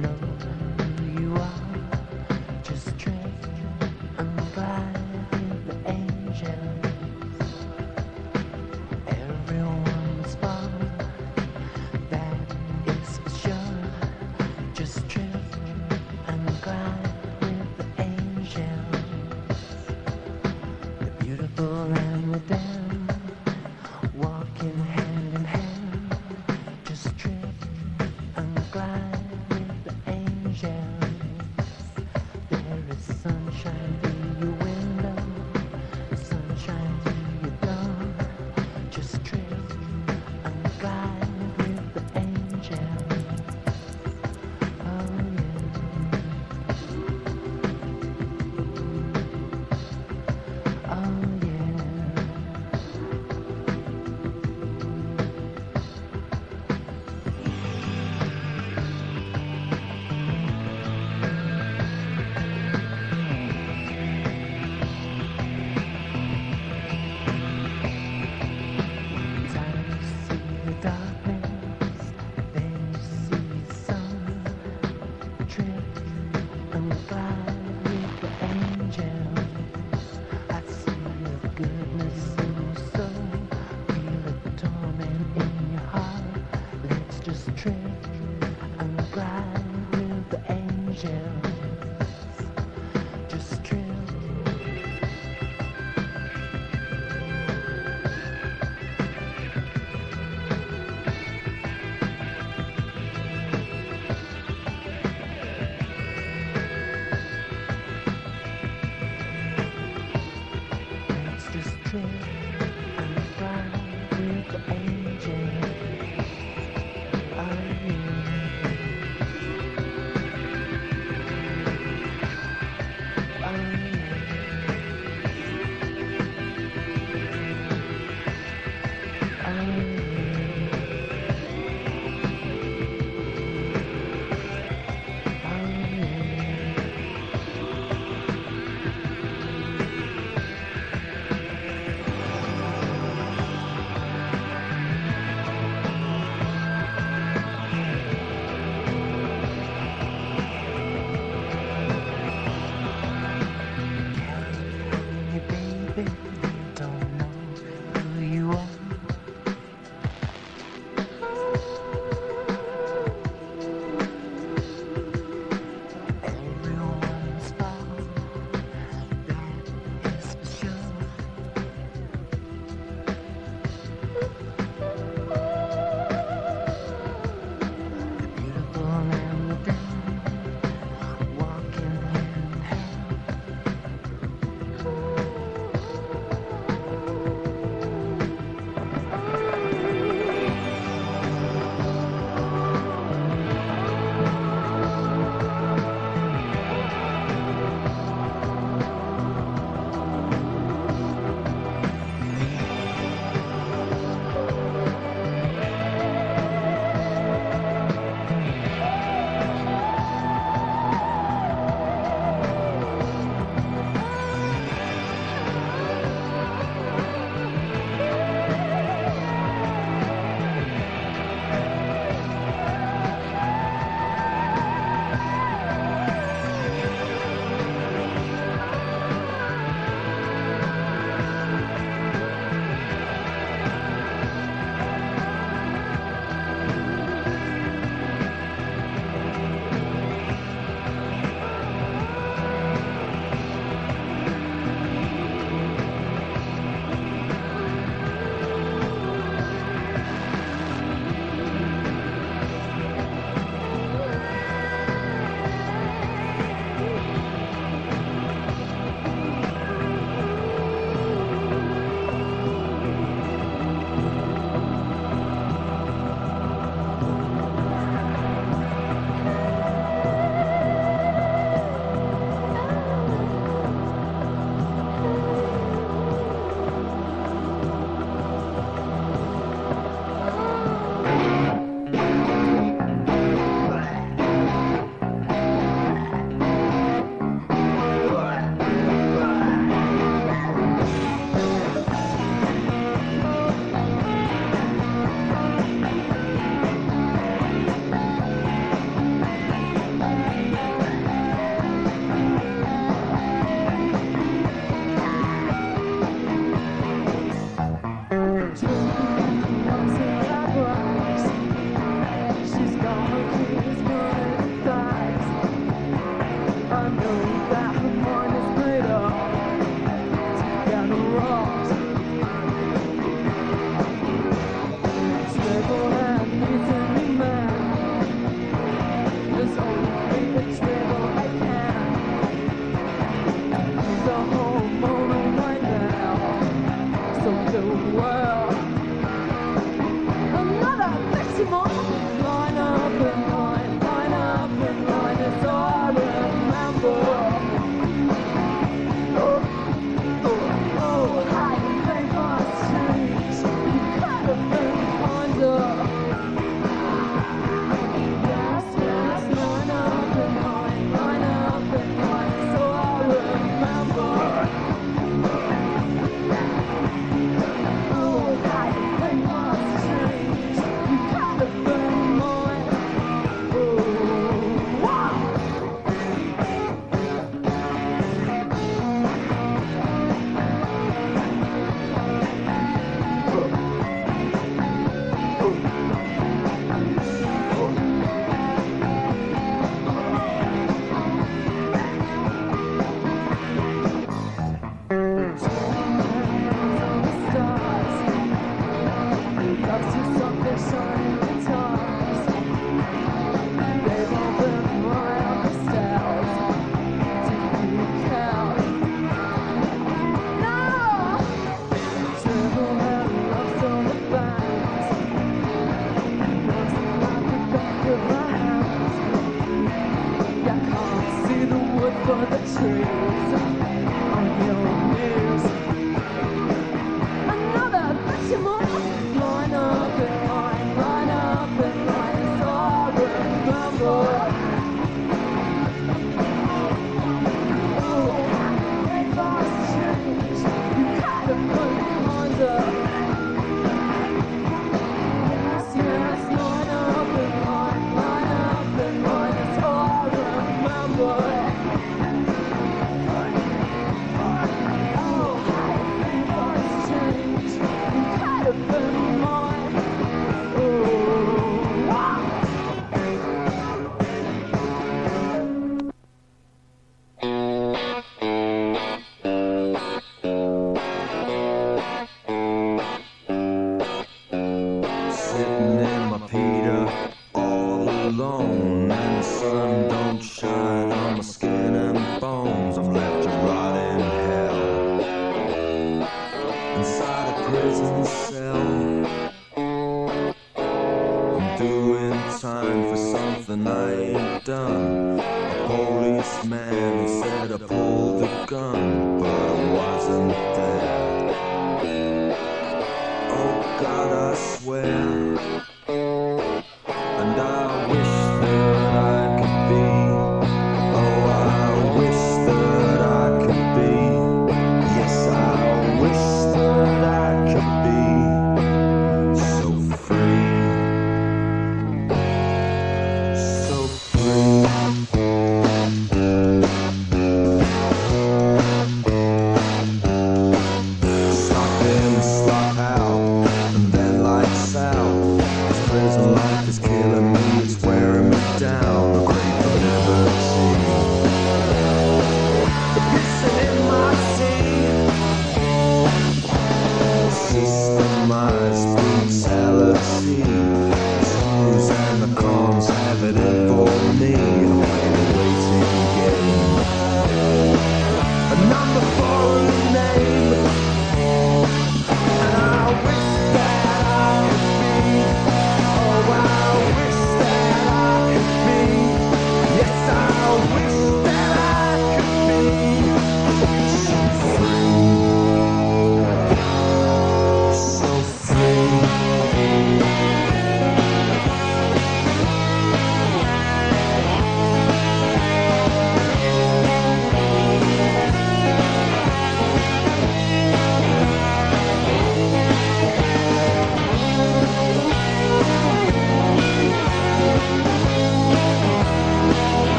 know who you are.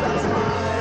Thank you.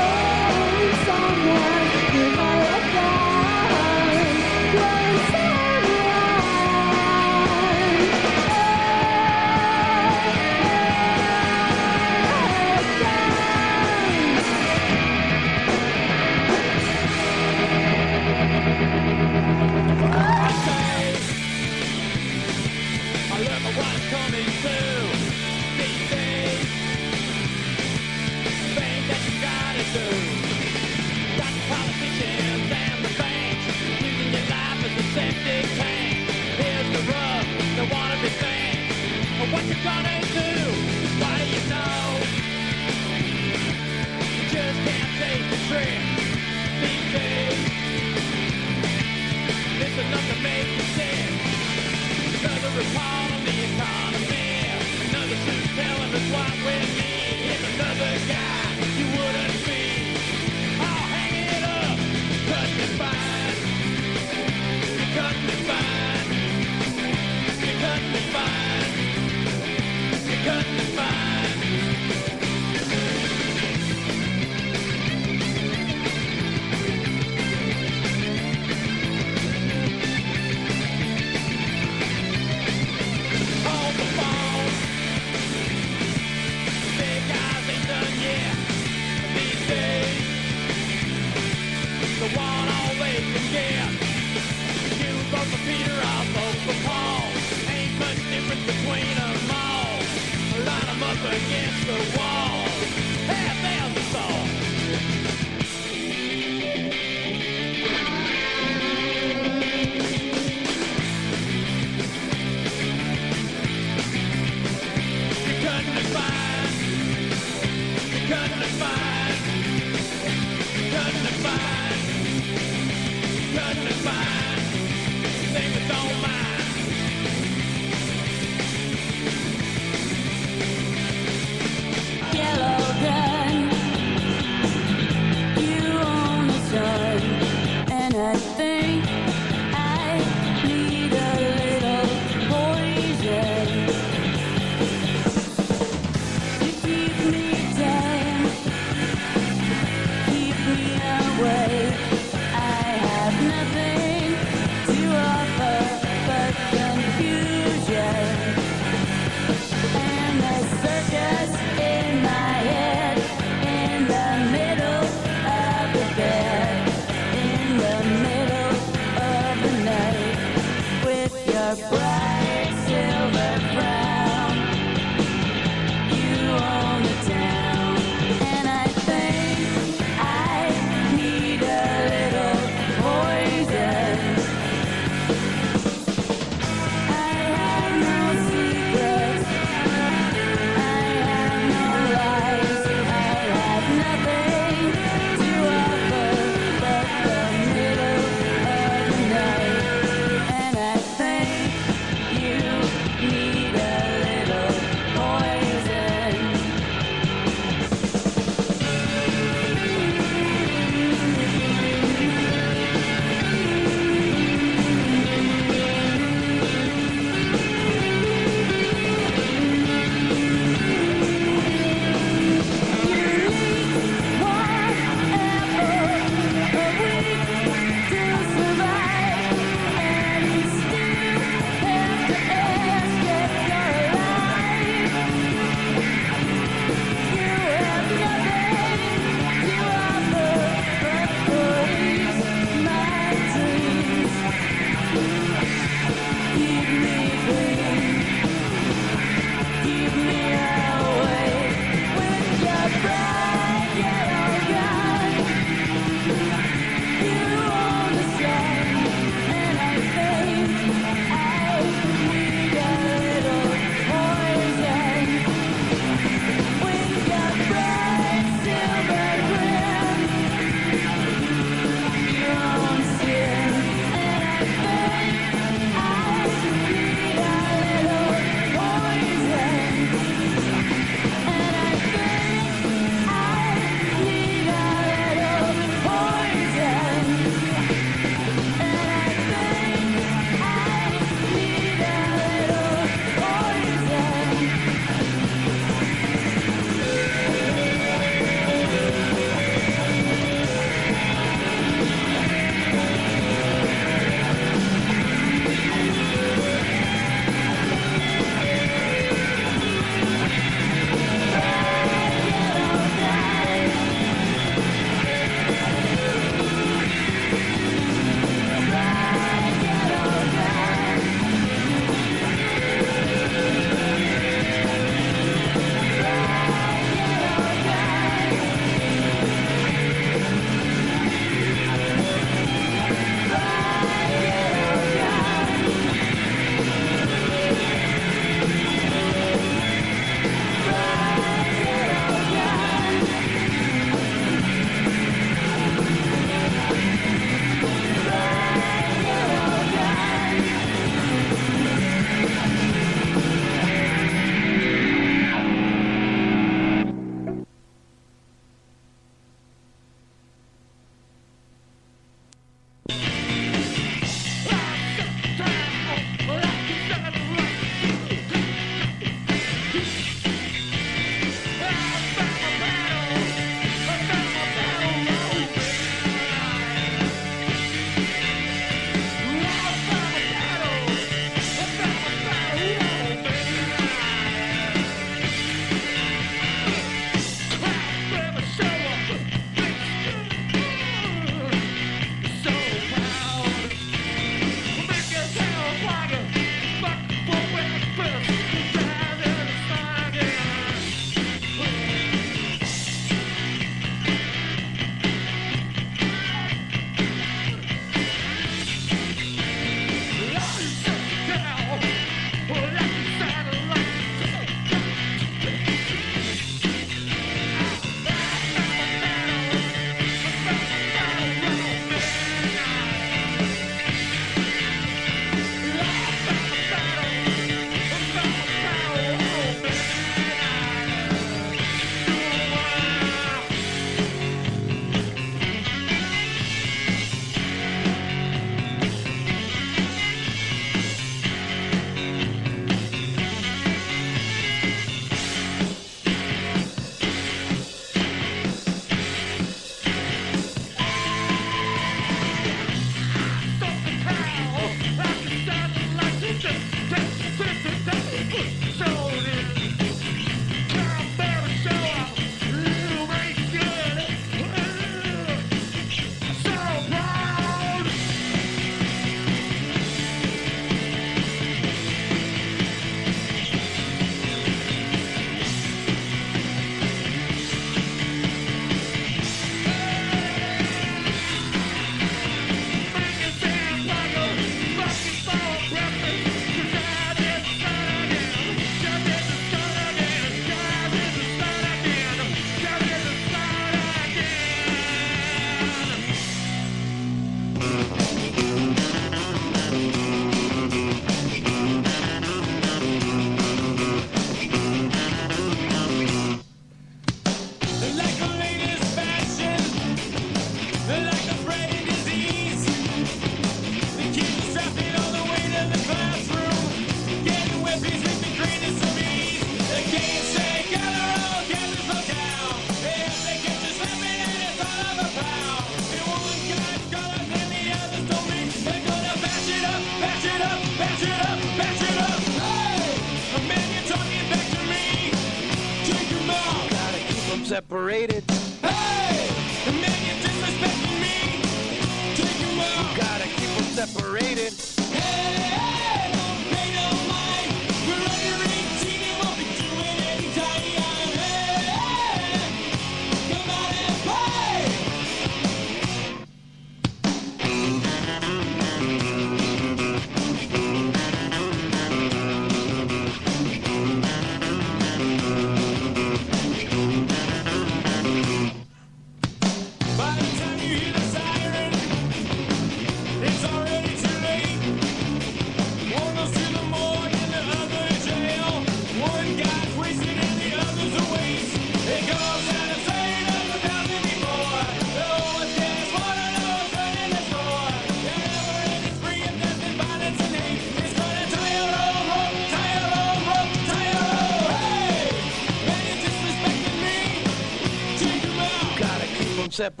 Keep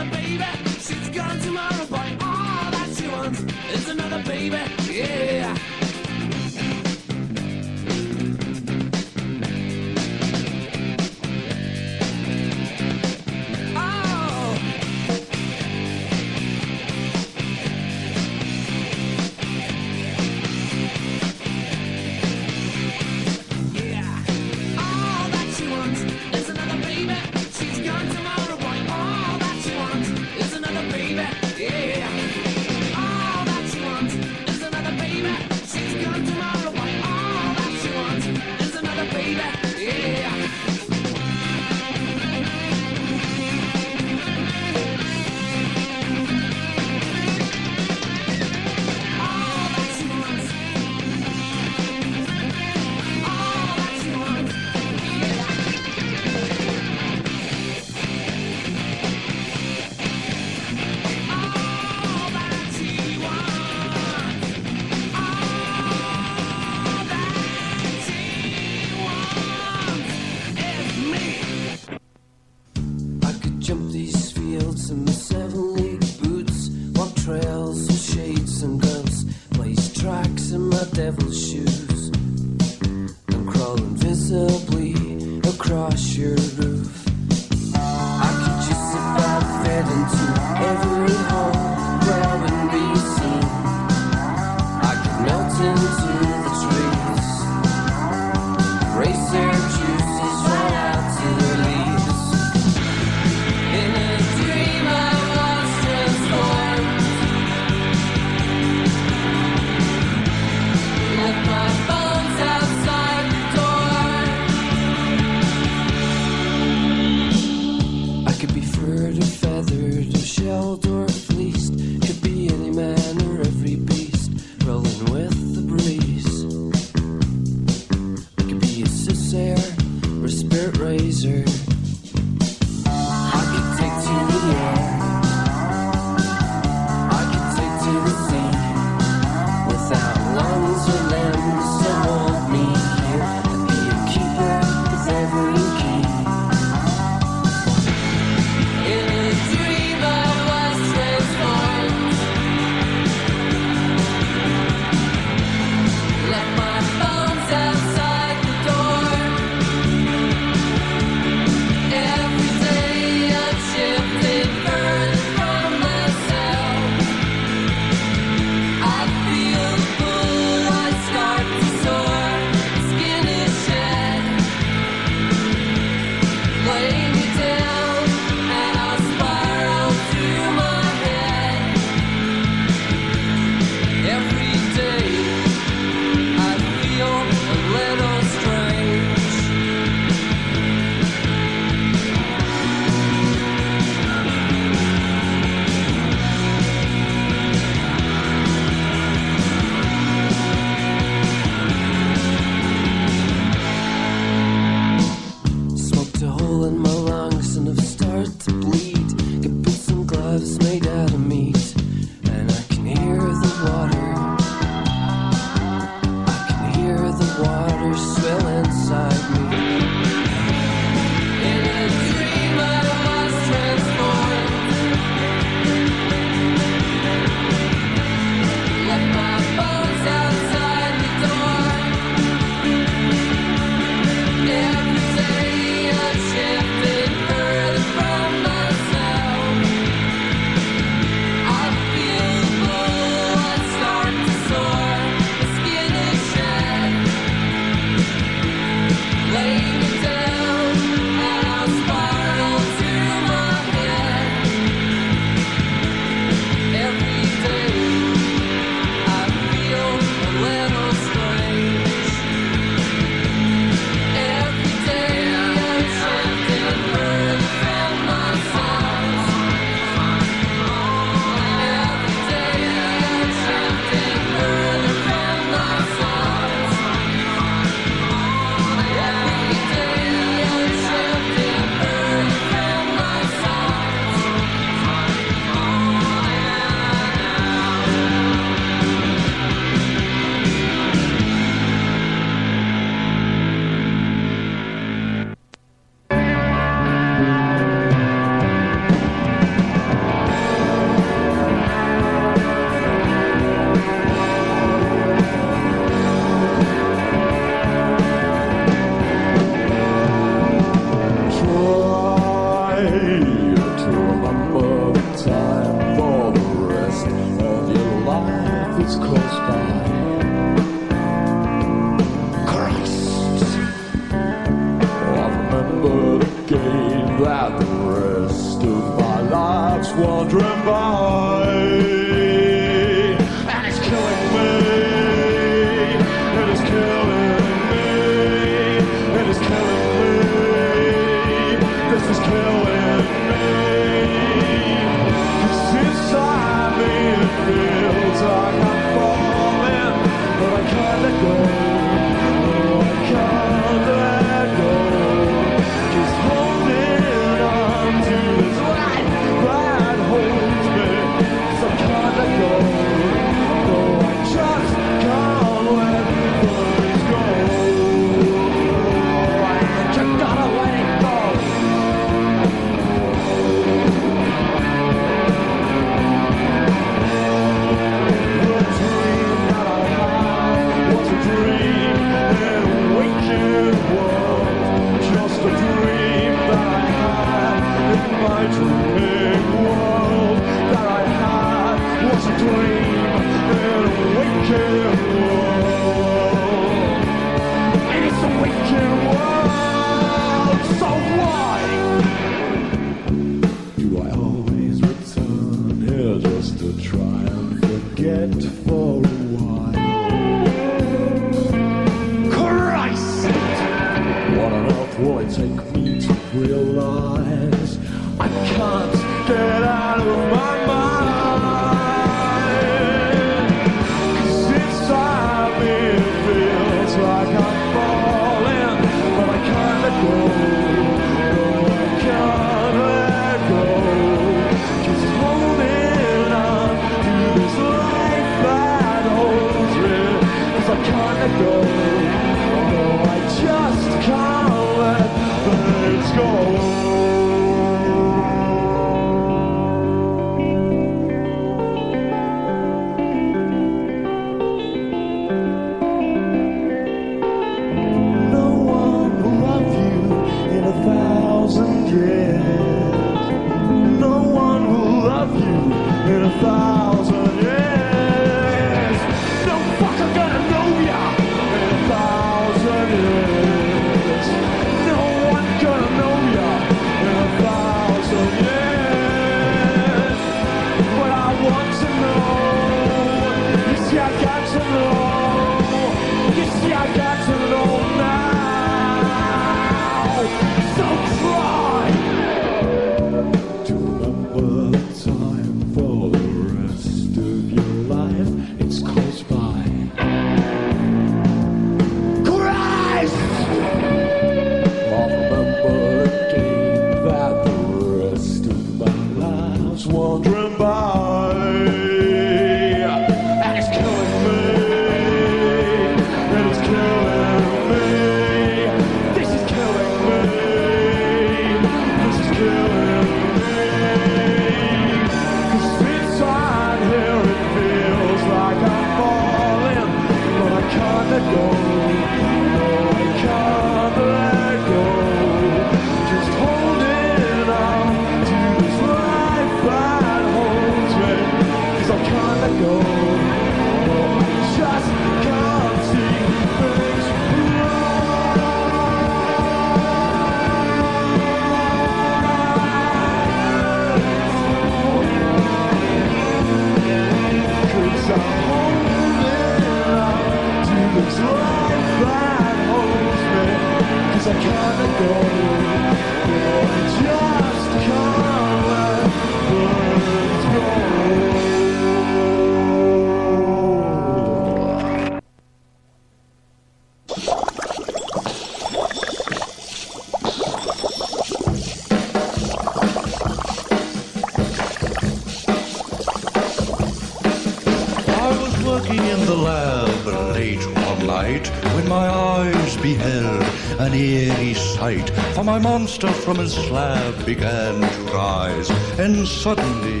monster from his slab began to rise, and suddenly,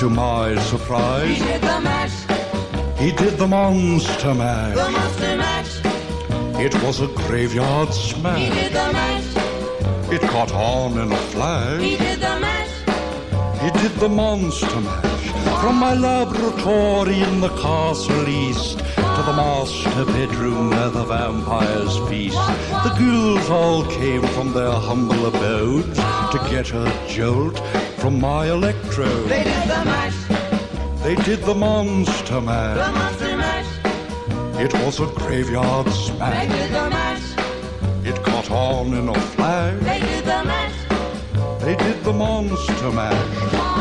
to my surprise, he did the mash, he did the monster the monster mash. It was a graveyard smash. He did the mash, It caught on in a flash. he did the mash. He did the monster mash from my laboratory in the castle east to the master bedroom where the vampires feast. The ghouls all came from their humble abodes to get a jolt from my electrode. They did the mash, They did the monster mash. the monster mash. It was a graveyard smash. They did the mash, It caught on in a flash. they did the mash. They did the monster mash.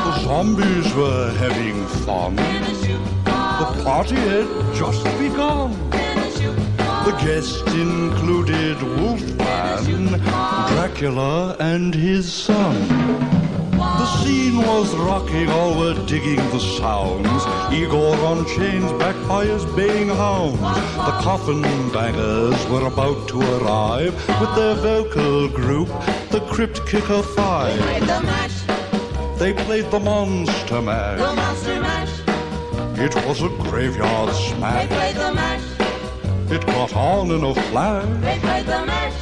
The zombies were having fun. The party had just begun. The guests included Wolfman, Dracula, and his son. The scene was rocking, all were digging the sounds. Igor on chains, backed by his baying hounds. The coffin bangers were about to arrive with their vocal group, the Crypt Kicker Five. Played the mash, They played the Monster the Mash. monster mash. It was a graveyard They smash. It got on in a flash. they played the mash.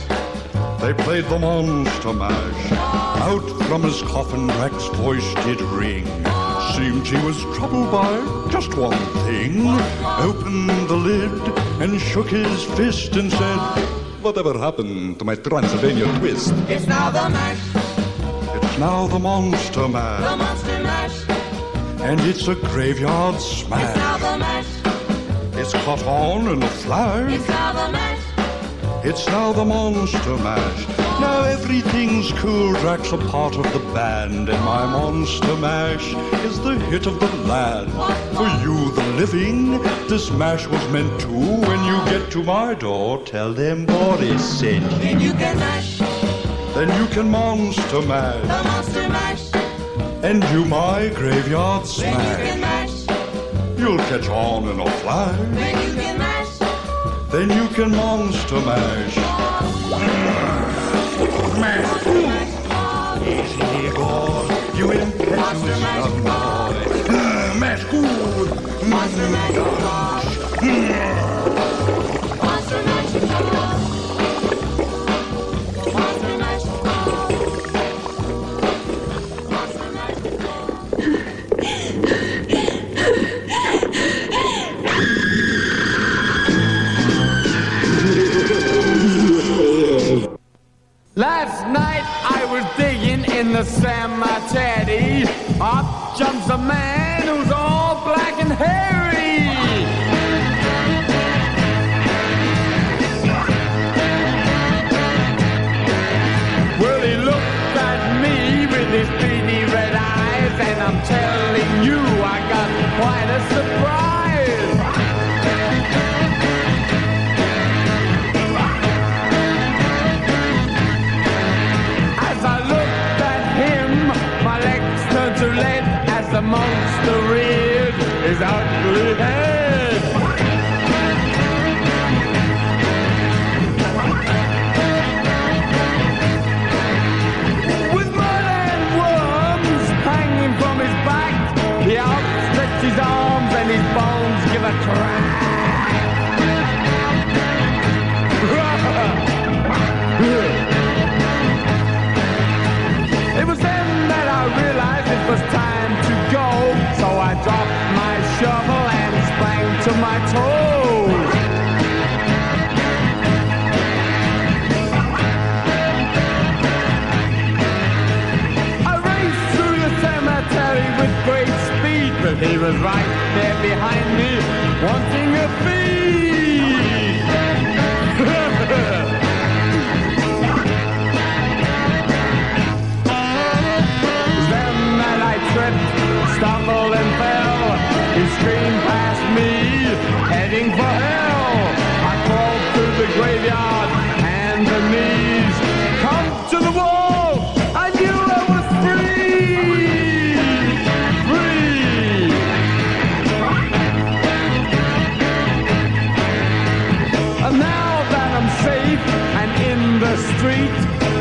They played the Monster Mash. Out from his coffin, Drac's voice did ring. seemed he was troubled by just one thing. Opened the lid and shook his fist and said, Whatever happened to my Transylvania twist? It's now the mash, It's now the Monster mash. the monster mash. and it's a graveyard smash. The caught on in a flash. it's now the mash. It's now the Monster Mash. Now everything's cool. Drac's a part of the band, and my Monster Mash is the hit of the land. For you, the living, this mash was meant to. When you get to my door, tell them Boris sent you. Then you can mash, Then you can Monster the Mash, monster mash. and do my graveyard you smash. You'll catch on in a flash. then you can mash. Then you can Monster Mash. Mash. Easy, God, you impetuous young boy. Mash good. Monster mash, hmm. In the cemetery. Up jumps a man who's all black and hairy. Well, he looked at me with his beady red eyes, and I'm telling you, I got quite a surprise. Reared his he was right there behind me, wanting a feed. Then that I tripped, stumbled and fell. He screamed past me, heading for hell. I crawled through the graveyard and the knees.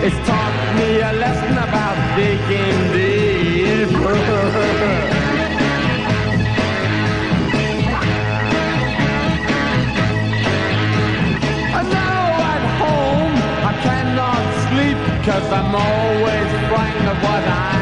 It's taught me a lesson about digging deep. and now at home, I cannot sleep, cause I'm always frightened of what I